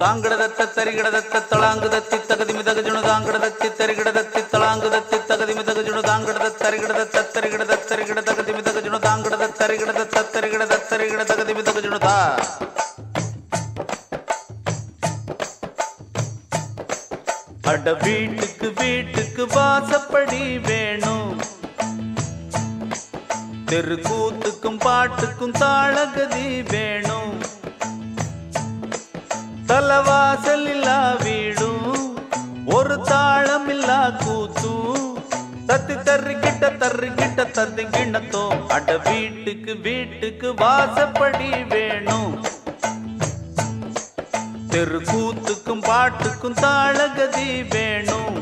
தாங்கிடதத்த தரிகிடதத்த தளாங்குதத்தி தகுதி மிதகஜுனு தாங்கிடதத்தி தரிகிடதத்தி தளாங்குதத்தி தகுதி மிதகஜுனு தாங்கிடத தரிகிடதத்த தரிகிடத தரிகிட தகுதி மிதகஜுனு தாங்கிடத தரிகிடதத்த தரிகிடத தரிகிட தகுதி மிதகஜுனு தா அட வீட்டுக்கு வீட்டுக்கு வாசப்படி வேணும். தெருக்கூத்துக்கும் பாட்டுக்கும் தாளகதி வேணும். தலவாசலில்லா வீடும் ஒரு தாளம் இல்லா கூத்தும் தத்தி தர்றிக்கிட்ட தர்றிக்கிட்ட தத்தி கிண்ணத்தோ அட வீட்டுக்கு வீட்டுக்கு வாசப்படி வேணும். தெரு கூத்துக்கும் பாட்டுக்கும் தாளகதி வேணும்.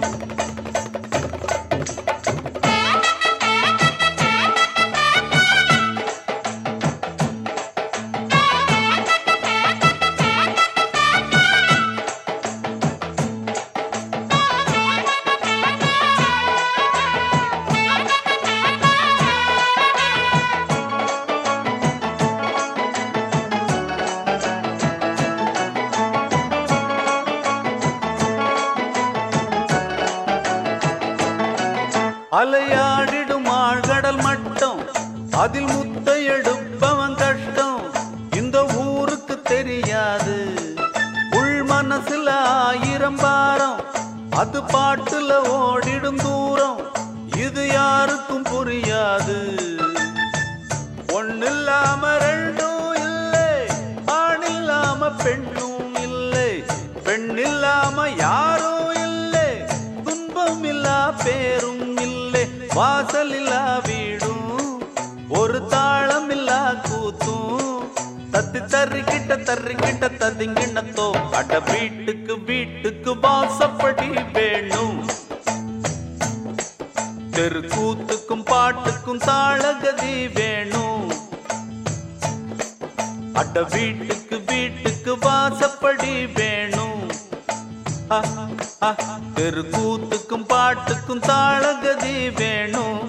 அலையாடிடும் ஆழ்கடல் மட்டம். அதில் முத்த எடுப்பவன் கஷ்டம். இந்த ஊருக்கு தெரியாது. உள் மனசுல ஆயிரம் பாரம். அது பாட்டுல ஓடிடும் தூரம். இது யாருக்கும் புரியாது. இல்லை வாசல் இல்லா வீடும் ஒரு தாளம் இல்லா கூத்தும். தத்தி தறிக்கிட்ட தறிக்கிட்ட ததிங்கிண்ணத்தோ அட வீட்டுக்கு வீட்டுக்கு வாசப்படி வேணும். தெரு கூத்துக்கும் பாட்டுக்கும் தாளகதி வேணும். அட வீட்டுக்கு வீட்டுக்கு வாசப்படி வேணும். அ, அ, தெருக்கூத்துக்கும் பாட்டுக்கும் தாளகதி வேணும்.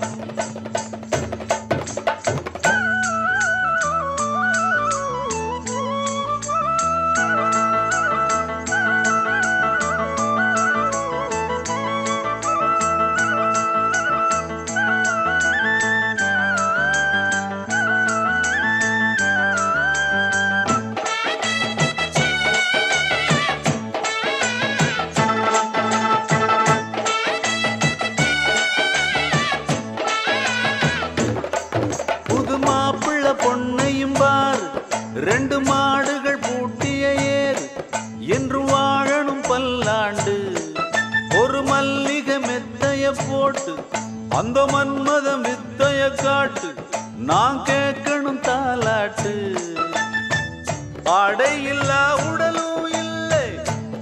மாடுகள் பூட்டிய ஏறு என்று வாழணும் பல்லாண்டு. ஒரு மல்லிக மெத்தைய போட்டு அந்த மன்மத வித்தைய காட்டு நான் கேட்கணும் தாலாட்டு. ஆடை இல்லா உடலும் இல்லை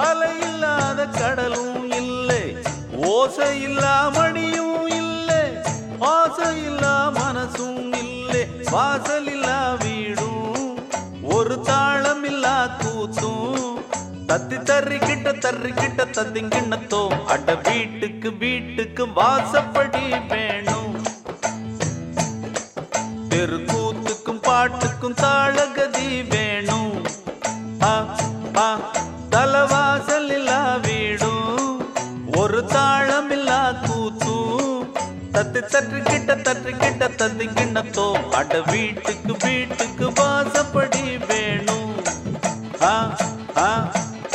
அலை இல்லாத கடலும் இல்லை ஓசை இல்லா மணியும் இல்லை ஆசை இல்லா மனசும் இல்லை வாசல் இல்லா கூத்தும் தத்தி தர்றிக்கிட்ட தர்றிக்கிட்ட தத்திங்கிண்ணத்தோ அட வீட்டுக்கு வீட்டுக்கு வாசப்படி வேணும். தெருக்கூத்துக்கும் பாட்டுக்கும் தாளகதி வேணும். ஆ, தலவாசல் இல்லா வீடும். ஒரு தாளம் இல்லா கூத்தும். தத்து தற்று கிட்ட தற்று கிட்ட தத்து கிண்ணத்தோ அட வீட்டுக்கு வீட்டுக்கு வாசப்படி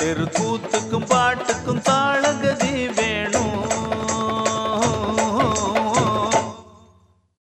தேர் கூத்துக்கும் பாட்டுக்கும் தாளக